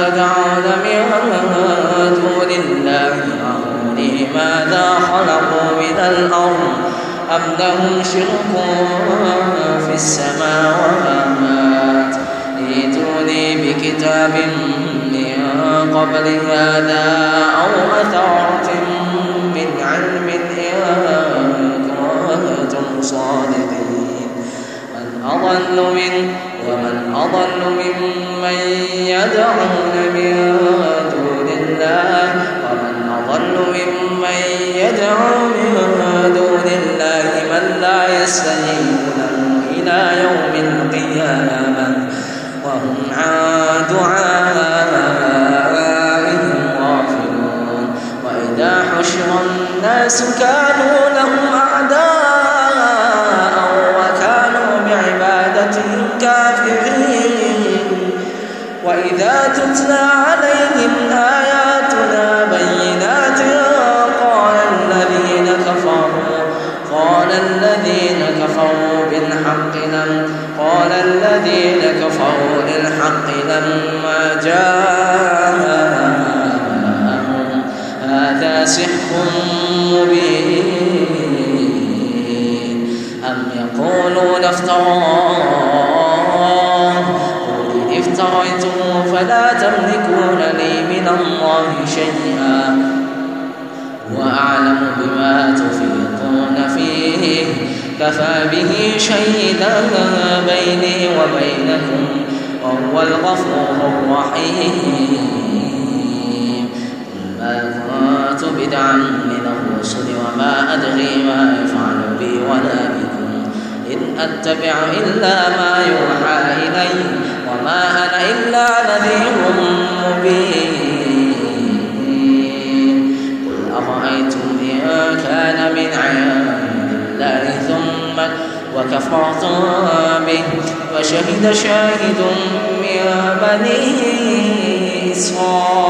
تدعون من دون الله أروني ماذا خلقوا من الأرض أم لهم شرك في السماوات سحر مبين. أم يقولون افتراه. افتريته فلا تملكون لي من الله شيئا. وأعلم بما تفيضون فيه. كفى به شهيدا بيني وبينكم. وهو الغفور الرحيم. كنت بدعا من الرسل وما أدري ما يفعل بي ولا بكم إن أتبع إلا ما يوحى إلي وما أنا إلا نذير مبين. قل أرأيتم إن كان من عند الله ثم وكفرتم به وشهد شاهد من بني إسرائيل.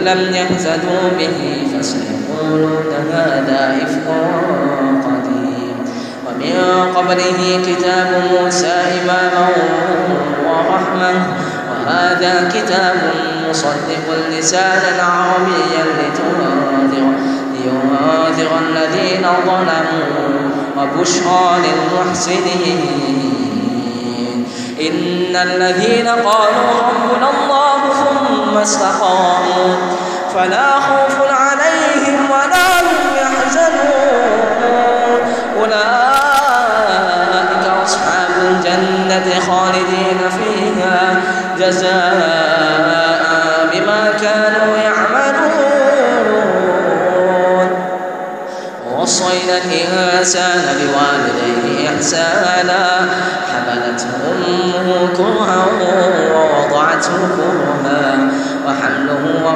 لم يهتدوا به فسيقولون هذا إفك قديم. ومن قبله كتاب موسى إماما ورحمة. وهذا كتاب مصدق لسانا عربيا لتنذر لينذر الذين ظلموا وبشرى للمحسنين. إن الذين قالوا ربنا الله استقاموا فلا خوف عليهم ولا هم يحزنون. أولئك أصحاب الجنة خالدين فيها جزاء بما كانوا يعملون. ووصينا الإنسان بوالديه إحسانا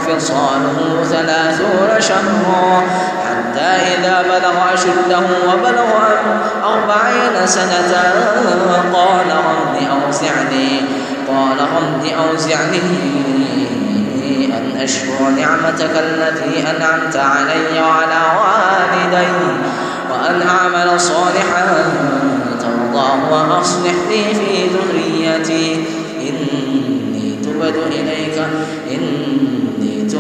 وفصاله ثلاثون شهرا حتى إذا بلغ أشده وبلغ أربعين سنة قال رب أوزعني قال رب أوزعني أن أشكر نعمتك التي أنعمت علي وعلى والدي وأن أعمل صالحا ترضاه وأصلح لي في ذريتي. إني تبت إليك إني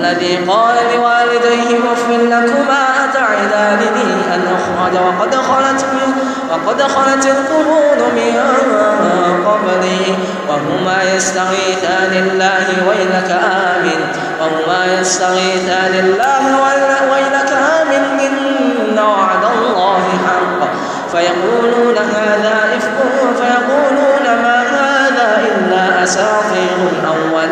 والذي قال لوالديه اغفر لكما أتعدانني أن أخرج وقد خلت وقد خلت القرون من قبلي وهما يستغيثان الله ويلك آمن وهما يستغيثان الله ويلك آمن إن وعد الله حق. فيقولون هذا إفك فيقولون ما هذا إلا أساطير الأولين.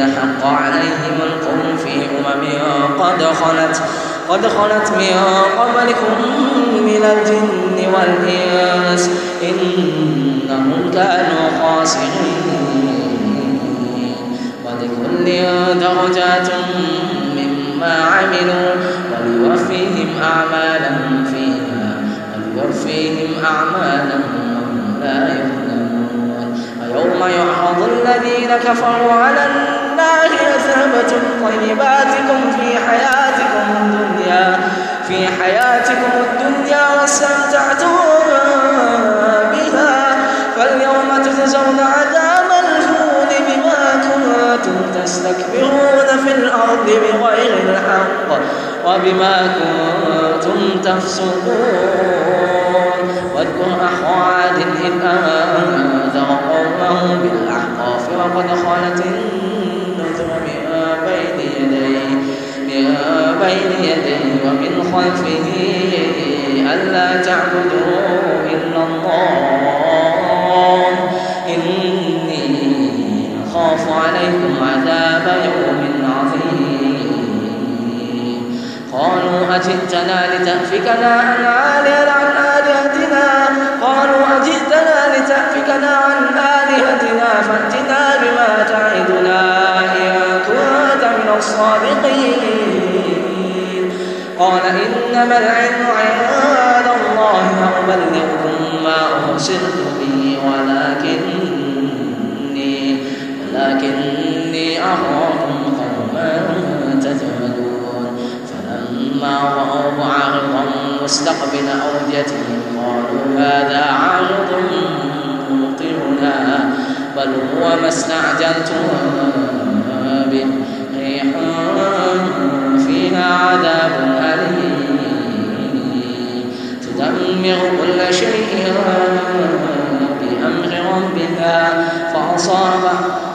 الذين حق عليهم القول في أمم قد خلت قد خلت من قبلكم من الجن والإنس إنهم كانوا خاسرين. ولكل درجات مما عملوا وليوفيهم أعمالهم فيها وليوفيهم أعمالهم لا يظلمون. يوم يعرض الذين كفروا على النار أذهبتم طيباتكم في حياتكم الدنيا. في حياتكم الدنيا واستمتعتم بها. فاليوم تجزون عذاب الهون بما كنتم تستكبرون في الأرض بغير الحق وبما كنتم تفسقون. واذكر أخو عاد إذ أنذر قومه بالأحقاف وقد خلت يديه. من بين يديه ومن خلفه ألا تعبدوا إلا الله. إني أخاف عليكم عذاب يوم عظيم. قالوا أجئتنا لتأفكنا عن آلهة عن آلهتنا. قالوا أجئتنا لتأفكنا عن آلهتنا. فأتنا بما تعدنا. الصادقين. قال إنما العلم عند الله أبلغكم ما أرسلت به ولكني ولكني أراكم قوما تجهلون. فلما رأوا عارضا مستقبل أوديتهم قالوا هذا ممطرنا بل هو ما استعجلتم به. عذاب أليم. تدمر كل شيء بأمر ربها. فأصاب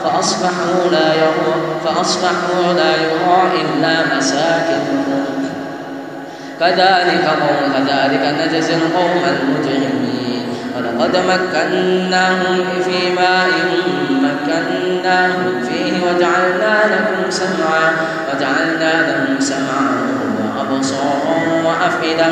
فأصبحوا لا يرى فأصبحوا لا يرى إلا مساكنهم كذلك قوم كذلك نجزي القوم المجرمين. ولقد مكناهم في ماء مكناهم فيه وجعلنا لكم سمعا وجعلنا لهم سمعا وأبصارا وأفئدة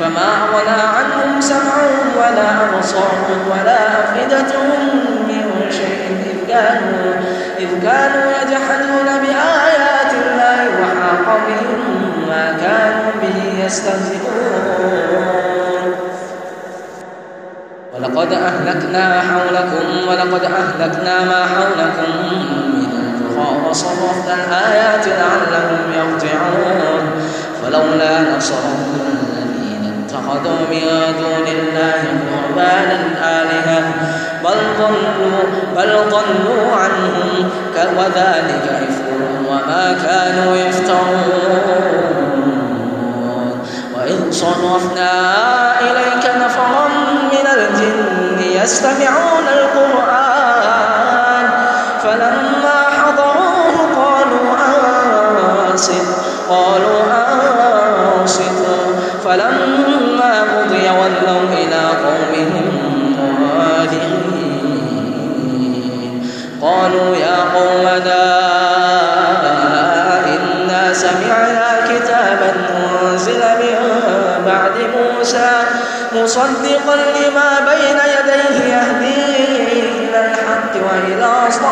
فما أغنى عنهم سمعهم ولا أبصارهم ولا أفئدتهم من شيء إذ كانوا إذ كانوا يجحدون بآيات الله وحاق بهم ما كانوا به يستهزئون ولقد أهلكنا حولكم ولقد أهلكنا ما حولكم من القرى وصرفنا الآيات لعلهم يرجعون. فلولا نصرهم الذين اتخذوا من دون الله قربانا آلهة بل ضلوا بل ضلوا عنهم وذلك إفكهم وما كانوا يفترون. وإذ صرفنا يستمعون القرآن. فلما حضروه قالوا أنصت قالوا أنصتوا فلما قضي ولوا إلى قومهم منذرين قالوا يا قومنا إنا سمعنا كتابا أنزل من بعد موسى مصدقا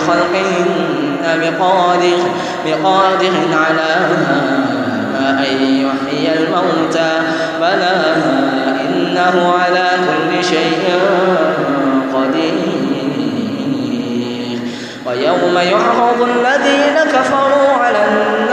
بخلقهن بقادر, بقادر على أن يحيي الموتى. بلى إنه على كل شيء قدير. ويوم يعرض الذين كفروا على النار